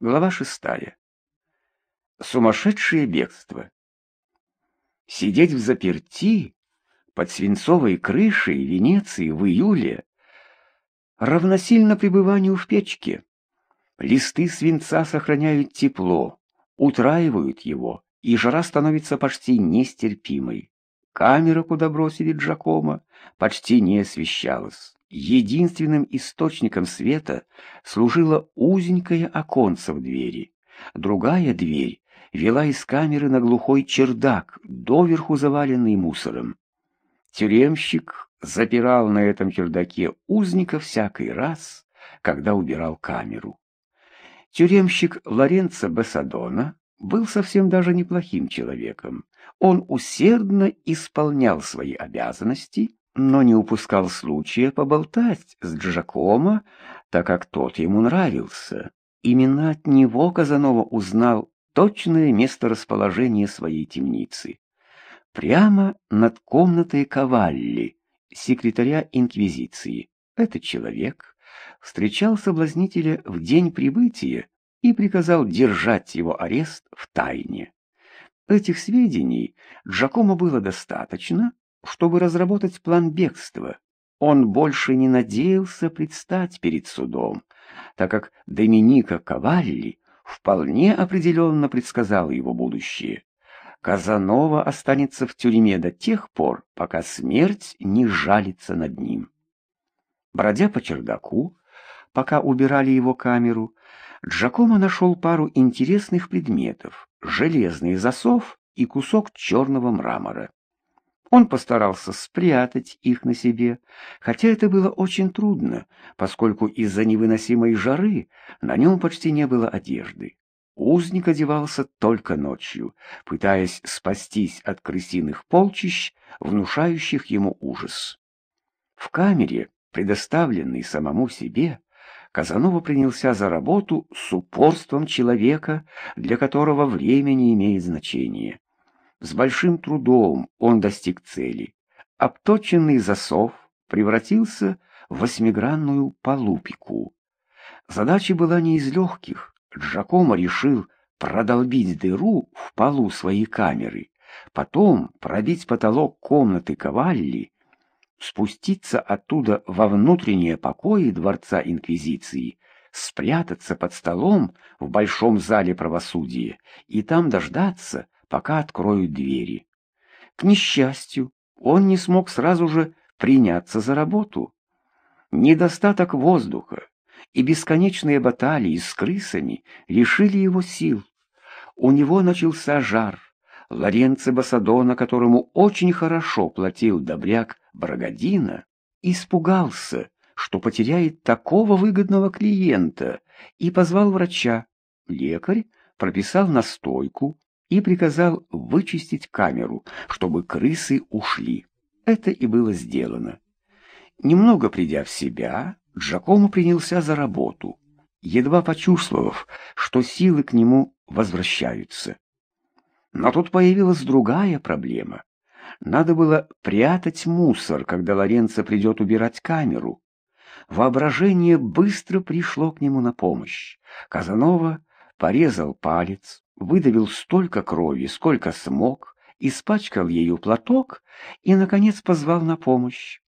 Глава шестая. Сумасшедшее бегство. Сидеть в заперти под свинцовой крышей Венеции в июле равносильно пребыванию в печке. Листы свинца сохраняют тепло, утраивают его, и жара становится почти нестерпимой. Камера, куда бросили Джакома, почти не освещалась. Единственным источником света служило узенькое оконце в двери. Другая дверь вела из камеры на глухой чердак, доверху заваленный мусором. Тюремщик запирал на этом чердаке узника всякий раз, когда убирал камеру. Тюремщик Лоренцо Бессадона был совсем даже неплохим человеком. Он усердно исполнял свои обязанности, но не упускал случая поболтать с Джакомо, так как тот ему нравился. Именно от него Казанова узнал точное месторасположение своей темницы. Прямо над комнатой Кавалли, секретаря Инквизиции. Этот человек встречал соблазнителя в день прибытия и приказал держать его арест в тайне. Этих сведений Джакомо было достаточно, чтобы разработать план бегства. Он больше не надеялся предстать перед судом, так как Доминика Кавалли вполне определенно предсказал его будущее. Казанова останется в тюрьме до тех пор, пока смерть не жалится над ним. Бродя по чердаку, пока убирали его камеру, Джакомо нашел пару интересных предметов — железный засов и кусок черного мрамора. Он постарался спрятать их на себе, хотя это было очень трудно, поскольку из-за невыносимой жары на нем почти не было одежды. Узник одевался только ночью, пытаясь спастись от крысиных полчищ, внушающих ему ужас. В камере, предоставленной самому себе, Казанова принялся за работу с упорством человека, для которого время не имеет значения. С большим трудом он достиг цели. Обточенный засов превратился в восьмигранную полупику. Задача была не из легких. Джакомо решил продолбить дыру в полу своей камеры, потом пробить потолок комнаты Кавалли, спуститься оттуда во внутренние покои Дворца Инквизиции, спрятаться под столом в большом зале правосудия и там дождаться, пока откроют двери. К несчастью, он не смог сразу же приняться за работу. Недостаток воздуха и бесконечные баталии с крысами лишили его сил. У него начался жар. Лоренцо Басадона, которому очень хорошо платил добряк Брагодина, испугался, что потеряет такого выгодного клиента, и позвал врача. Лекарь прописал настойку, и приказал вычистить камеру, чтобы крысы ушли. Это и было сделано. Немного придя в себя, Джакомо принялся за работу, едва почувствовав, что силы к нему возвращаются. Но тут появилась другая проблема. Надо было прятать мусор, когда Лоренцо придет убирать камеру. Воображение быстро пришло к нему на помощь. Казанова порезал палец, выдавил столько крови, сколько смог, испачкал ею платок и, наконец, позвал на помощь.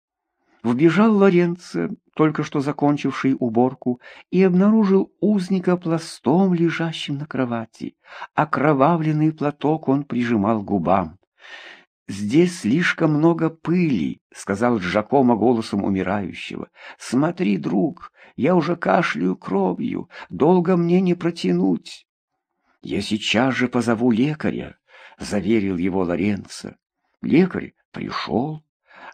Вбежал Лоренцо, только что закончивший уборку, и обнаружил узника пластом, лежащим на кровати. Окровавленный платок он прижимал губам. «Здесь слишком много пыли», — сказал Джакомо голосом умирающего. «Смотри, друг, я уже кашляю кровью, долго мне не протянуть». «Я сейчас же позову лекаря», — заверил его Лоренцо. Лекарь пришел,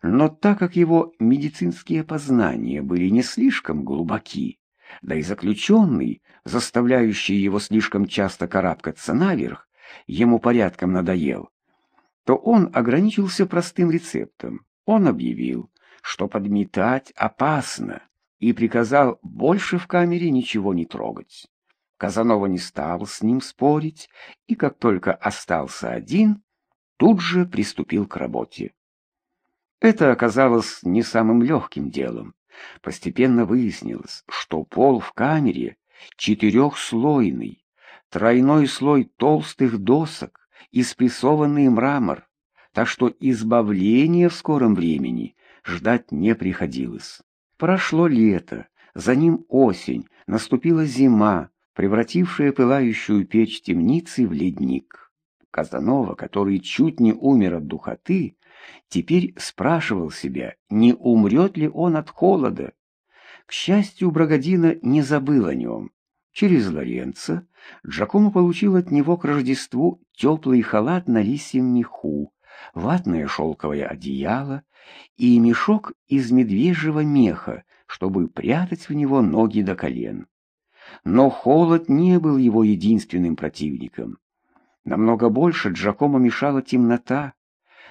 но так как его медицинские познания были не слишком глубоки, да и заключенный, заставляющий его слишком часто карабкаться наверх, ему порядком надоел, то он ограничился простым рецептом. Он объявил, что подметать опасно, и приказал больше в камере ничего не трогать. Казанова не стал с ним спорить, и как только остался один, тут же приступил к работе. Это оказалось не самым легким делом. Постепенно выяснилось, что пол в камере четырехслойный, тройной слой толстых досок и спрессованный мрамор, так что избавления в скором времени ждать не приходилось. Прошло лето, за ним осень, наступила зима, превратившая пылающую печь темницы в ледник. Казанова, который чуть не умер от духоты, теперь спрашивал себя, не умрет ли он от холода. К счастью, Брагодина не забыл о нем. Через Лоренцо Джакомо получил от него к Рождеству теплый халат на лисьем меху, ватное шелковое одеяло и мешок из медвежьего меха, чтобы прятать в него ноги до колен. Но холод не был его единственным противником. Намного больше Джакомо мешала темнота.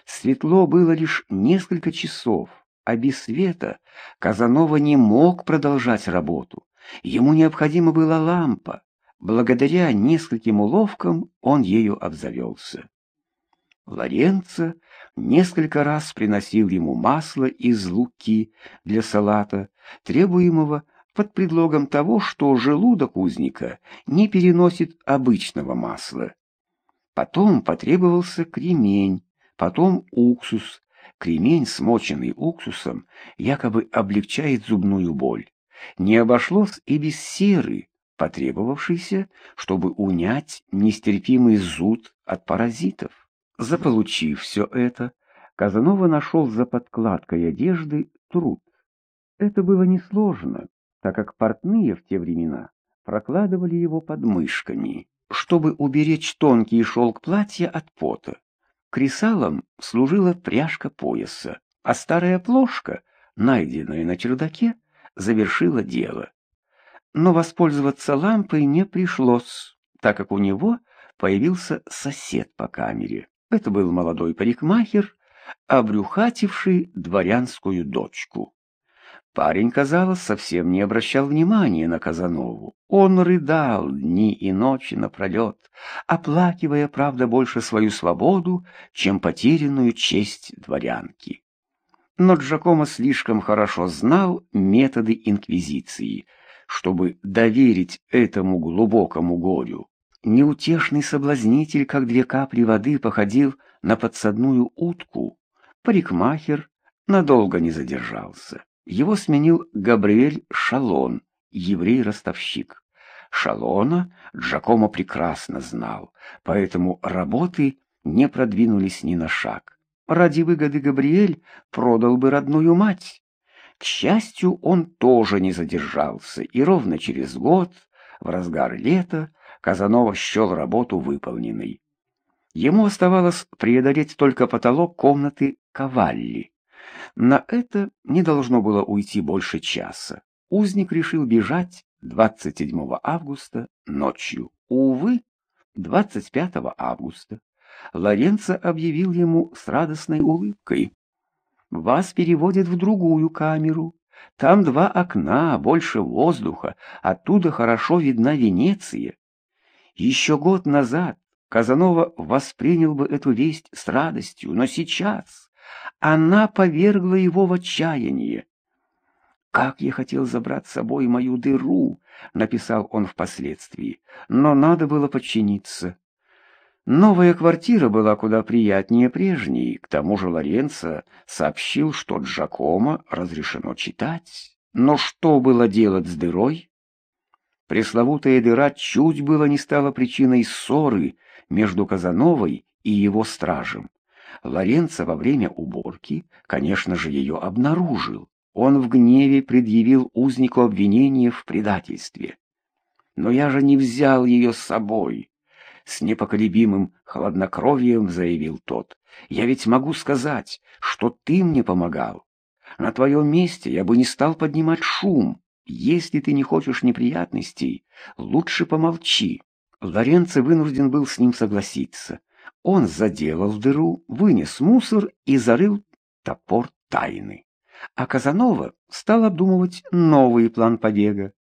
Светло было лишь несколько часов, а без света Казанова не мог продолжать работу. Ему необходима была лампа. Благодаря нескольким уловкам он ею обзавелся. Лоренцо несколько раз приносил ему масло из луки для салата, требуемого под предлогом того, что желудок узника не переносит обычного масла. Потом потребовался кремень, потом уксус. Кремень, смоченный уксусом, якобы облегчает зубную боль. Не обошлось и без серы, потребовавшейся, чтобы унять нестерпимый зуд от паразитов. Заполучив все это, Казанова нашел за подкладкой одежды труд. Это было несложно, так как портные в те времена прокладывали его под мышками чтобы уберечь тонкий шелк платья от пота. Кресалом служила пряжка пояса, а старая плошка, найденная на чердаке, завершила дело. Но воспользоваться лампой не пришлось, так как у него появился сосед по камере. Это был молодой парикмахер, обрюхативший дворянскую дочку. Парень, казалось, совсем не обращал внимания на Казанову. Он рыдал дни и ночи напролет, оплакивая, правда, больше свою свободу, чем потерянную честь дворянки. Но Джакомо слишком хорошо знал методы инквизиции, чтобы доверить этому глубокому горю. Неутешный соблазнитель, как две капли воды, походил на подсадную утку. Парикмахер надолго не задержался. Его сменил Габриэль Шалон, еврей-ростовщик. Шалона Джакомо прекрасно знал, поэтому работы не продвинулись ни на шаг. Ради выгоды Габриэль продал бы родную мать. К счастью, он тоже не задержался, и ровно через год, в разгар лета, Казанова счел работу выполненной. Ему оставалось преодолеть только потолок комнаты Кавалли. На это не должно было уйти больше часа. Узник решил бежать 27 августа ночью. Увы, 25 августа Лоренцо объявил ему с радостной улыбкой. «Вас переводят в другую камеру. Там два окна, больше воздуха, оттуда хорошо видна Венеция». Еще год назад Казанова воспринял бы эту весть с радостью, но сейчас она повергла его в отчаяние. «Как я хотел забрать с собой мою дыру!» — написал он впоследствии. «Но надо было подчиниться». Новая квартира была куда приятнее прежней. К тому же Лоренцо сообщил, что Джакомо разрешено читать. Но что было делать с дырой? Пресловутая дыра чуть было не стала причиной ссоры между Казановой и его стражем. Лоренцо во время уборки, конечно же, ее обнаружил. Он в гневе предъявил узнику обвинение в предательстве. «Но я же не взял ее с собой!» С непоколебимым хладнокровием заявил тот. «Я ведь могу сказать, что ты мне помогал. На твоем месте я бы не стал поднимать шум. Если ты не хочешь неприятностей, лучше помолчи». Лоренцо вынужден был с ним согласиться. Он заделал дыру, вынес мусор и зарыл топор тайны. А Казанова стал обдумывать новый план побега.